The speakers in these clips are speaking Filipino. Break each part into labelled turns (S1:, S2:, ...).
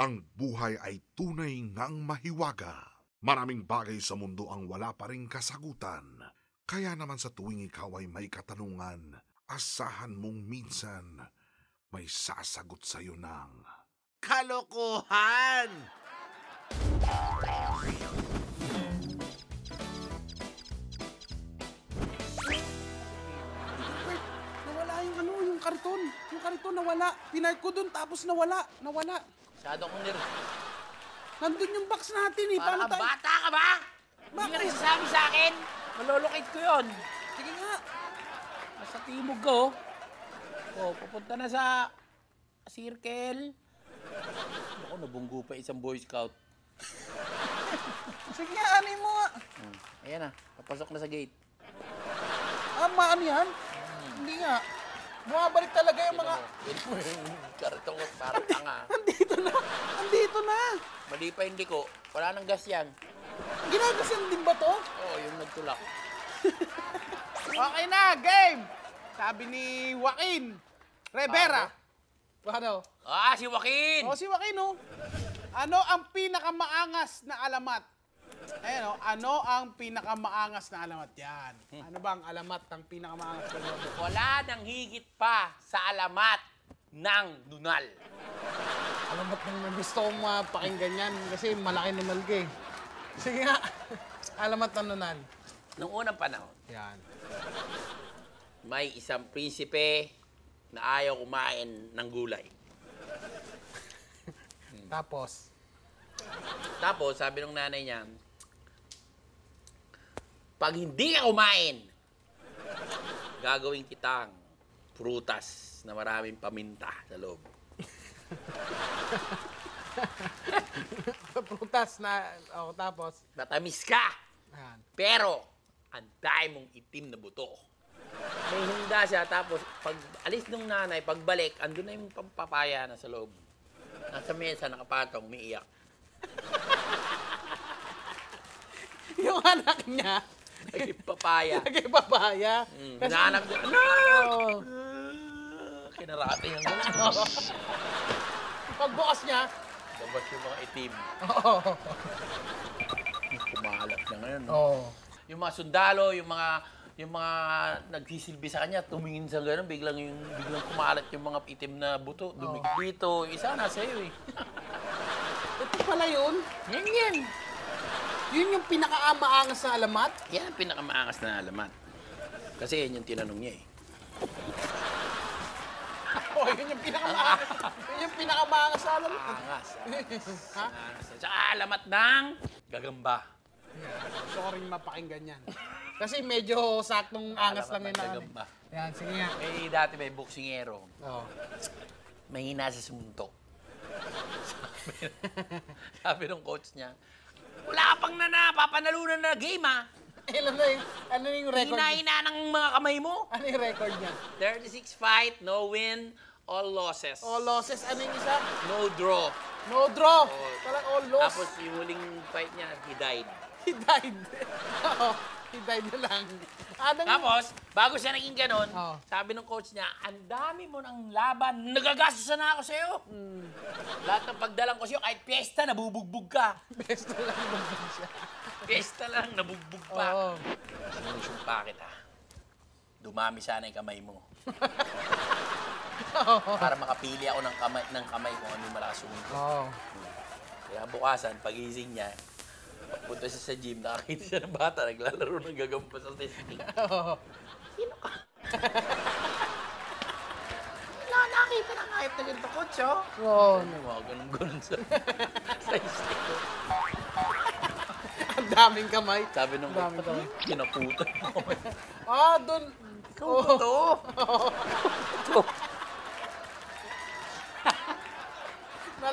S1: Ang buhay ay tunay ngang mahiwaga. Maraming bagay sa mundo ang wala pa rin kasagutan. Kaya naman sa tuwing ikaw ay may katanungan, asahan mong minsan may sasagot sa'yo ng...
S2: Kalokohan!
S3: Nawala yung ano, yung karton. Yung karton nawala. Pinark ko dun tapos nawala. Nawala.
S2: Masyado akong nir...
S3: Nandun yung box natin eh.
S2: Para
S3: Paano tayo?
S2: bata ka ba? Hindi ka
S3: Bakit?
S2: nagsasabi sa akin. Malolokate ko yun.
S3: Sige nga.
S2: Nasa timog ko. Oh, pupunta na sa circle. Ako, nabunggo pa isang Boy Scout.
S3: Sige nga, ano mo nga.
S2: Hmm. Ayan na, papasok na sa gate.
S3: Ah, maano yan? Hindi nga. Bumabalik talaga yung mga...
S2: Ito mo yung karton ko parang tanga.
S3: Andito na. Andito na.
S2: Mali pa hindi ko. Wala nang gas yan.
S3: Ginagasan din ba to?
S2: Oo, yung nagtulak.
S3: Okay na, game! Sabi ni Joaquin Rivera. Ano?
S2: Ah, si Joaquin!
S3: O si Joaquin, oh. Ano ang pinakamaangas na alamat? Ayan, oh. Ano ang pinakamaangas na alamat? Yan. Ano ba ang alamat ng pinakamaangas na alamat?
S2: Wala nang higit pa sa alamat ng nunal.
S3: Alamat ng gusto kong mapakinggan yan kasi malaki nunal ka eh. Sige nga. Alamat ng nunal.
S2: Noong unang panahon,
S3: Yan.
S2: may isang prinsipe na ayaw kumain ng gulay.
S3: Tapos,
S2: Tapos, sabi ng nanay niya, pag hindi ka kumain, gagawin kitang prutas na maraming paminta sa loob.
S3: prutas na, oh, tapos,
S2: Matamis ka,
S3: yan.
S2: pero ang dami mong itim na buto. May hinda siya, tapos pag alis ng nanay, pagbalik, andun na yung pampapaya na sa loob. Nasa mesa, nakapatong, umiiyak.
S3: Yung anak niya,
S2: Naging papaya.
S3: nagay papaya.
S2: Mm,
S3: Kasi,
S2: hinahanap niya, anak!
S3: oh,
S2: Ah, Kinarate yung
S3: pagbukas niya,
S2: Labas yung mga itim.
S3: oo.
S2: Kumalat na ngayon. No?
S3: Oh.
S2: Yung mga sundalo, yung mga yung mga nagsisilbi sa kanya, tumingin sa gano'n, biglang yung biglang kumalat yung mga itim na buto, dumig dito. Isa na sa iyo eh.
S3: Ito pala yun.
S2: Yan yan.
S3: Yun yung pinakaamaangas na alamat.
S2: Yan ang pinakamaangas na alamat. Kasi yan yung tinanong niya eh.
S3: Oh, yun yung pinakamaangas. yun yung pinakamaangas na alamat.
S2: Angas.
S3: ha?
S2: Angas. Tsaka alamat ng gagamba.
S3: Rin mapakinggan yan. Kasi medyo saktong angas lang yun
S2: Alamat ng
S3: na ano.
S2: gagamba.
S3: Yan, sige nga.
S2: May dati may boksingero.
S3: Oh.
S2: mahina sa sumuntok. sabi, sabi ng coach niya, wala ka pang na napapanalunan na game ah.
S3: Ilan na yung, ano yung record?
S2: Hina-hina ng mga kamay mo.
S3: Ano yung record niya?
S2: 36 fight, no win, all losses.
S3: All losses. Ano yung isa?
S2: No draw.
S3: No draw.
S2: Oh.
S3: Parang all loss.
S2: Tapos yung huling fight niya, he died.
S3: He died. Oo. Died na lang. Anong,
S2: Tapos, bago siya naging ganon,
S3: Oh.
S2: sabi ng coach niya, ang dami mo ng laban, nagagastos na ako sa'yo.
S3: Hmm.
S2: Lahat ng pagdalang ko sa'yo, kahit piyesta, nabubugbog ka.
S3: na lang naman siya.
S2: Piyesta lang, nabugbog pa.
S3: Oo.
S2: Sinusumpa kita. Dumami sana yung kamay mo. Para makapili ako ng kamay, ng kamay kung ano yung malakas sumunod.
S3: Oo.
S2: Kaya bukasan, pagising niya, punta siya sa gym, nakakita siya ng bata, naglalaro ng gagamba sa testing.
S3: Oo.
S2: Sino ka? Wala nakita na kahit na ganito coach, oh.
S3: Oo.
S2: Ano mga ganun-ganun sa, sa stick ko.
S3: Ang daming kamay.
S2: Sabi nung
S3: kamay.
S2: kinaputan mo.
S3: Ah, doon.
S2: Ikaw ba to? Ito.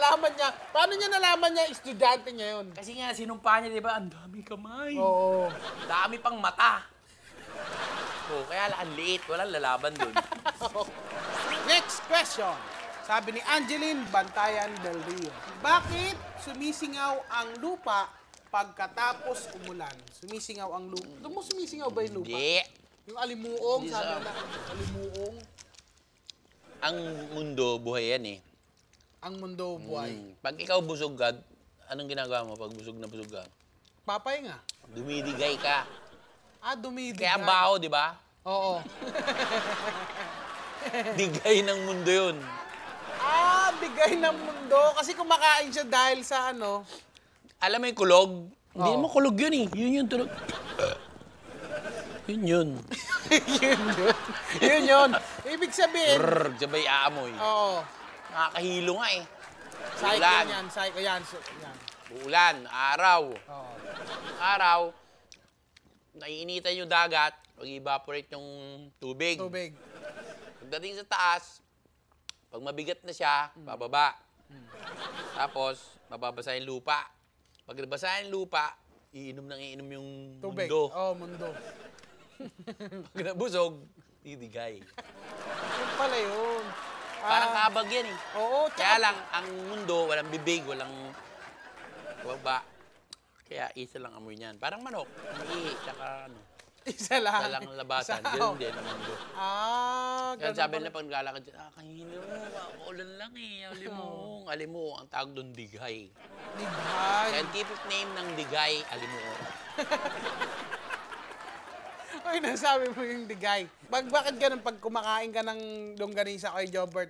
S3: Nalaman niya. Paano niya nalaman niya estudyante niya yun?
S2: Kasi nga, sinumpa niya, di ba? Ang dami kamay.
S3: Oo.
S2: Dami pang mata. Oh, kaya ang liit. Walang lalaban dun.
S3: Next question. Sabi ni Angeline Bantayan del Rio. Bakit sumisingaw ang lupa pagkatapos umulan? Sumisingaw ang lupa. Doon mo sumisingaw ba yung lupa?
S2: Hindi.
S3: Yung alimuong,
S2: Hindi
S3: sabi
S2: sa-
S3: na. Alimuong.
S2: Ang mundo, buhay yan eh.
S3: Ang mundo buhay.
S2: Mm. Pag ikaw busog ka, anong ginagawa mo pag busog na busog ka?
S3: Papay nga.
S2: Dumidigay ka.
S3: Ah, dumidig.
S2: Kaya baho, di ba?
S3: Oo.
S2: Digay ng mundo yun.
S3: Ah, bigay ng mundo. Kasi kumakain siya dahil sa ano.
S2: Alam mo yung kulog? Hindi naman kulog yun eh. Yun yun tulog. yun yun.
S3: yun yun. yun yun. Ibig sabihin.
S2: Brrr, sabay aamoy.
S3: Oo.
S2: Nakakahilo nga eh.
S3: Cycle
S2: Ulan.
S3: yan. Cycle yan. So, yan.
S2: Ulan, araw.
S3: Oo.
S2: Araw, naiinitan yung dagat, mag-evaporate yung tubig.
S3: Tubig.
S2: Pagdating sa taas, pag mabigat na siya, bababa. Tapos, mababasa yung lupa. Pag nabasa yung lupa, iinom nang iinom yung
S3: Tubig.
S2: mundo.
S3: Oo, mundo.
S2: Pag nabusog, idigay.
S3: Yun pala yun.
S2: Parang
S3: Ah,
S2: kabag yan eh.
S3: Oo,
S2: Kaya
S3: tsaka
S2: lang, ang mundo, walang bibig, walang baba. Kaya isa lang amoy niyan. Parang manok. Ihi, tsaka ano.
S3: isa lang.
S2: Isa lang ang labasan.
S3: Isa-
S2: Ganun din ang mundo.
S3: Ah,
S2: Kaya
S3: ganun
S2: sabi
S3: pala.
S2: nila pag naglalakad dyan, ah, kahilo, ulan lang eh, alimuong. Alimuong, ang tawag doon digay.
S3: Dighay.
S2: Scientific name ng digay, alimuong.
S3: Ay, nasabi mo yung digay. Pag, bakit ganun pag kumakain ka ng longganisa kay Jobert,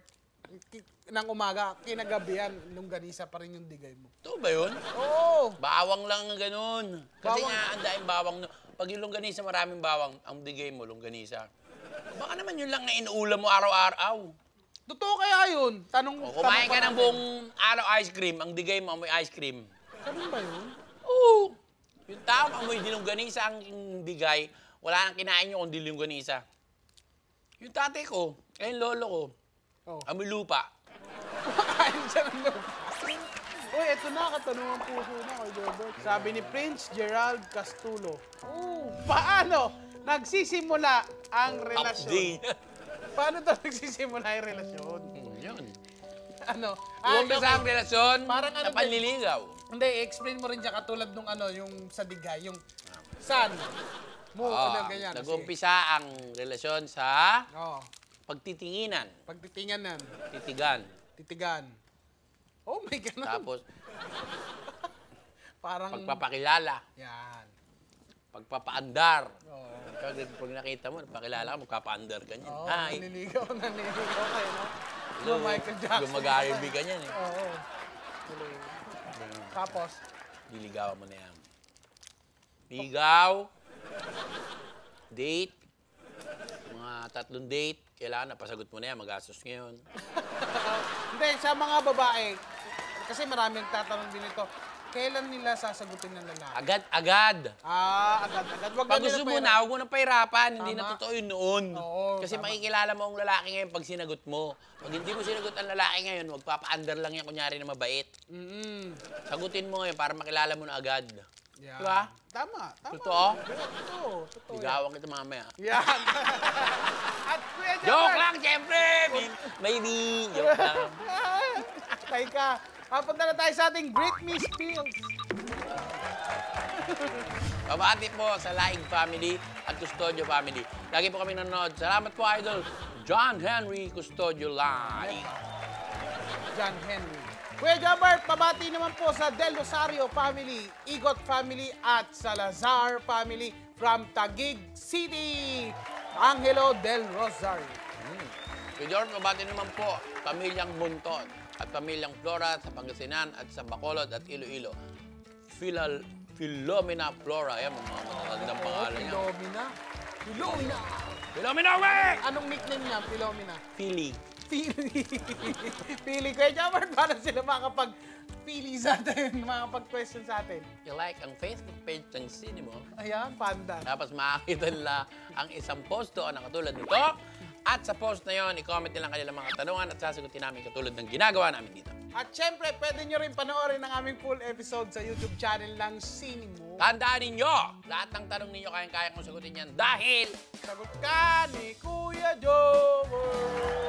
S3: ng umaga, kinagabihan, longganisa pa rin yung digay mo.
S2: Ito ba yun?
S3: Oo.
S2: Bawang lang ang ganun. Kasi
S3: Bawang.
S2: nga, ang daing bawang. Pag yung longganisa, maraming bawang, ang digay mo, longganisa. Baka naman yun lang na inuulam mo araw-araw.
S3: Totoo kaya yun? Tanong,
S2: O, kumain
S3: tanong
S2: ka
S3: pa
S2: ng
S3: natin.
S2: buong araw ice cream, ang digay mo amoy ice cream.
S3: Ganun ba yun?
S2: Oo. Yung tao amoy dinungganisa ang digay, wala nang kinain nyo kundi longganisa. Yung tatay ko, eh, yung lolo ko,
S3: Oh.
S2: amoy lupa.
S3: Kumakain siya ng lupa. Uy, eto na, katanungan puso na kay Jobert. Sabi ni Prince Gerald Castulo. Oh, paano nagsisimula ang relasyon?
S2: Update.
S3: Paano daw nagsisimula yung relasyon?
S2: Hmm, yun.
S3: Ano?
S2: Umpisa ang relasyon
S3: Parang ano
S2: sa panliligaw.
S3: Hindi, explain mo rin dyan katulad nung ano, yung sa digay, yung san, mo, ano,
S2: Ah,
S3: ganyan.
S2: Nag-umpisa ang relasyon sa
S3: Oo.
S2: pagtitinginan,
S3: Pagtitinganan,
S2: titigan.
S3: titigan. Oh my God.
S2: Tapos
S3: Parang,
S2: pagpapakilala,
S3: yan.
S2: pagpapaandar.
S3: Oo.
S2: Pag, pag nakita mo, pakilala ka, magpapaandar ka niyan.
S3: Oo,
S2: Hi.
S3: naniligaw, naniligaw kayo, no?
S2: Hello.
S3: No, Michael Jackson.
S2: Gumag-R&B ka niyan eh.
S3: Oo. Tapos,
S2: Diligawan mo na yan. Ligaw, date, mga tatlong date, kailangan napasagot mo na yan, magastos ngayon.
S3: hindi, sa mga babae, kasi marami nagtatanong din ito, kailan nila sasagutin ng lalaki?
S2: Agad-agad.
S3: Ah, agad-agad. Wag
S2: Pag
S3: na
S2: gusto mo na, huwag mo nang pahirapan. Hindi na totoo yun noon.
S3: Oo,
S2: Kasi
S3: tama.
S2: makikilala mo ang lalaki ngayon pag sinagot mo. Pag hindi mo sinagot ang lalaki ngayon, magpapa-under lang yan kunyari na mabait.
S3: Mm-mm.
S2: Sagutin mo ngayon para makilala mo na agad.
S3: Yan.
S2: Diba?
S3: Tama, tama.
S2: Totoo?
S3: Totoo, totoo.
S2: Ligawan kita mamaya.
S3: Yan. At Kuya
S2: Joke
S3: Jomar,
S2: lang, siyempre! Maybe. Joke lang.
S3: Teka, papunta na tayo sa ating Great Miss Fields.
S2: Pabati po sa Laing Family at Custodio Family. Lagi po kami nanonood. Salamat po, Idol. John Henry Custodio Laing.
S3: John Henry. Kuya Jobert, pabati naman po sa Del Rosario family, Igot family at Salazar family from Taguig City. Angelo Del Rosario.
S2: Kay George, mabati naman po, pamilyang Bunton at pamilyang Flora sa Pangasinan at sa Bacolod at Iloilo. Philal, Philomena Flora. Ayan, mga matatandang pangalan niya.
S3: Philomena. Philomena.
S2: Philomena, we!
S3: Anong nickname niya, Philomena?
S2: Philly.
S3: Pili. Pili. Kuya Jobert, paano sila makapag pili sa atin, makapag-question sa atin?
S2: I-like ang Facebook page ng Cinemo.
S3: Ayan, panda.
S2: Tapos makakita nila ang isang post doon na katulad nito. At sa post na yon, i-comment nila ang kanilang mga katanungan at sasagutin namin katulad ng ginagawa namin dito.
S3: At syempre, pwede nyo rin panoorin ang aming full episode sa YouTube channel ng Cinemo.
S2: Tandaan ninyo, lahat ng tanong ninyo kayang-kaya kong sagutin yan dahil
S3: Sagot ka ni Kuya Jobert.